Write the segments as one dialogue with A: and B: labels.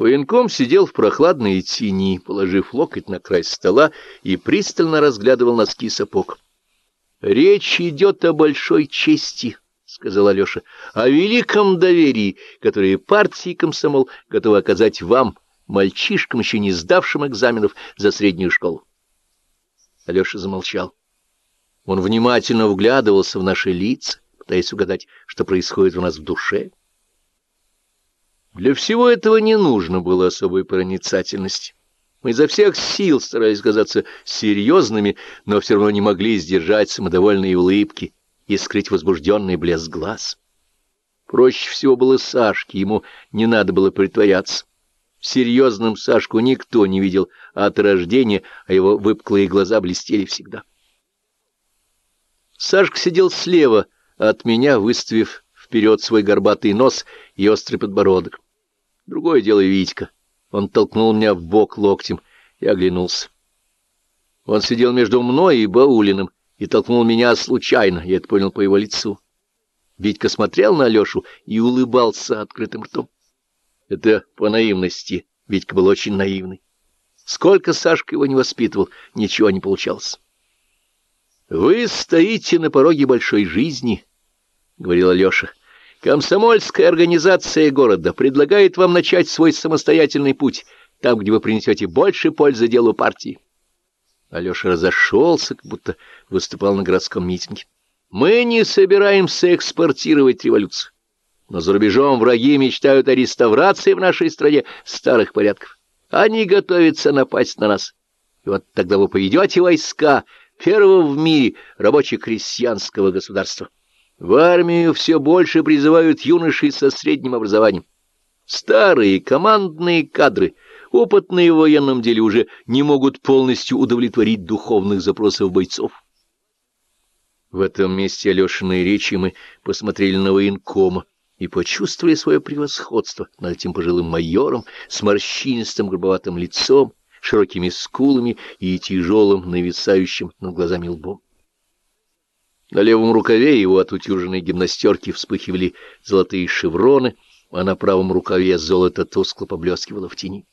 A: Военком сидел в прохладной тени, положив локоть на край стола и пристально разглядывал носки сапог. — Речь идет о большой чести, — сказал Алеша, — о великом доверии, которое партии комсомол готовы оказать вам, мальчишкам, еще не сдавшим экзаменов за среднюю школу. Алеша замолчал. Он внимательно вглядывался в наши лица, пытаясь угадать, что происходит у нас в душе. Для всего этого не нужно было особой проницательности. Мы изо всех сил старались казаться серьезными, но все равно не могли сдержать самодовольные улыбки и скрыть возбужденный блеск глаз. Проще всего было Сашке, ему не надо было притворяться. Серьезным Сашку никто не видел от рождения, а его выпуклые глаза блестели всегда. Сашка сидел слева от меня, выставив вперед свой горбатый нос и острый подбородок. Другое дело Витька. Он толкнул меня в бок локтем и оглянулся. Он сидел между мной и Баулиным и толкнул меня случайно, я это понял по его лицу. Витька смотрел на Алешу и улыбался открытым ртом. Это по наивности. Витька был очень наивный. Сколько Сашка его не воспитывал, ничего не получалось. «Вы стоите на пороге большой жизни», — говорил Алеша. Комсомольская организация города предлагает вам начать свой самостоятельный путь, там, где вы принесете больше пользы делу партии. Алеша разошелся, как будто выступал на городском митинге. Мы не собираемся экспортировать революцию. Но за рубежом враги мечтают о реставрации в нашей стране старых порядков. Они готовятся напасть на нас. И вот тогда вы поведете войска первого в мире рабоче-крестьянского государства. В армию все больше призывают юношей со средним образованием. Старые командные кадры, опытные в военном деле, уже не могут полностью удовлетворить духовных запросов бойцов. В этом месте Алешиной речи мы посмотрели на военкома и почувствовали свое превосходство над этим пожилым майором с морщинистым грубоватым лицом, широкими скулами и тяжелым нависающим над глазами лбом. На левом рукаве его от утюженной гимнастерки вспыхивали золотые шевроны, а на правом рукаве золото тускло поблескивало в тени.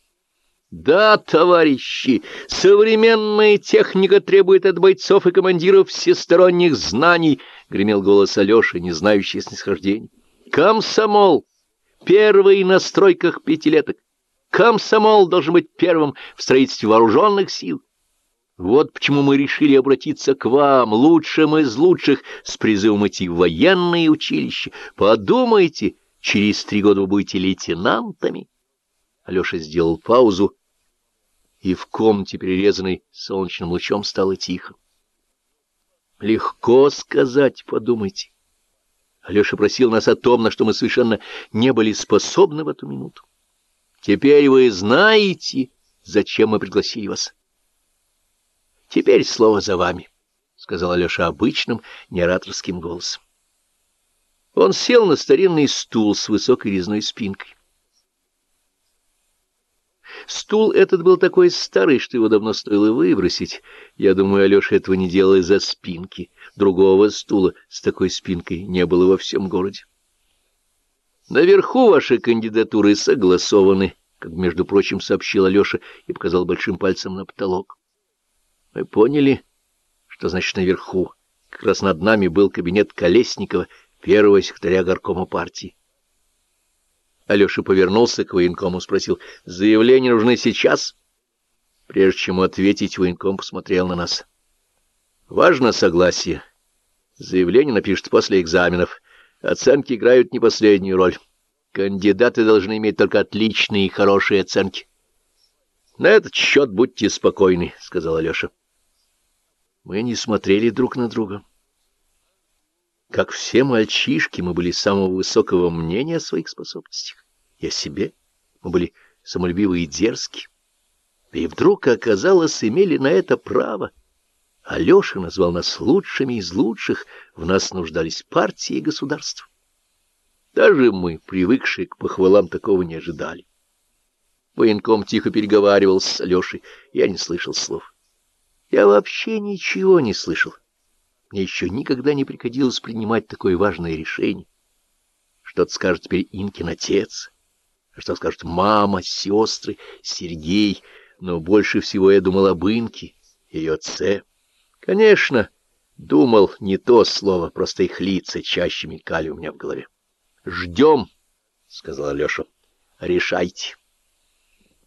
A: «Да, товарищи, современная техника требует от бойцов и командиров всесторонних знаний», — гремел голос Алеши, не знающий снисхождений. «Комсомол! Первый на стройках пятилеток! Комсомол должен быть первым в строительстве вооруженных сил!» Вот почему мы решили обратиться к вам, лучшим из лучших, с призывом идти в военные училища. Подумайте, через три года вы будете лейтенантами. Алеша сделал паузу, и в комнате, перерезанной солнечным лучом, стало тихо. Легко сказать, подумайте. Алеша просил нас о том, на что мы совершенно не были способны в эту минуту. Теперь вы знаете, зачем мы пригласили вас. — Теперь слово за вами, — сказал Алеша обычным, неораторским голосом. Он сел на старинный стул с высокой резной спинкой. Стул этот был такой старый, что его давно стоило выбросить. Я думаю, Алеша этого не делал из-за спинки. Другого стула с такой спинкой не было во всем городе. Наверху ваши кандидатуры согласованы, как, между прочим, сообщил Алеша и показал большим пальцем на потолок. Мы поняли, что значит наверху. Как раз над нами был кабинет Колесникова, первого секретаря горкома партии. Алеша повернулся к военкому, спросил, «Заявления нужны сейчас?» Прежде чем ответить, военком посмотрел на нас. «Важно согласие. Заявление напишут после экзаменов. Оценки играют не последнюю роль. Кандидаты должны иметь только отличные и хорошие оценки». «На этот счет будьте спокойны», — сказал Алеша. Мы не смотрели друг на друга. Как все мальчишки, мы были самого высокого мнения о своих способностях о себе. Мы были самолюбивы и дерзки. И вдруг, оказалось, имели на это право. Алеша назвал нас лучшими из лучших, в нас нуждались партии и государства. Даже мы, привыкшие к похвалам, такого не ожидали. Военком тихо переговаривал с Алешей, я не слышал слов. Я вообще ничего не слышал. Мне еще никогда не приходилось принимать такое важное решение. Что-то скажет теперь Инкин отец. А что скажут мама, сестры, Сергей? Но больше всего я думал об Инке, ее отце. Конечно, думал не то слово, просто их лица чаще мелькали у меня в голове. «Ждем», — сказал Алеша. «Решайте».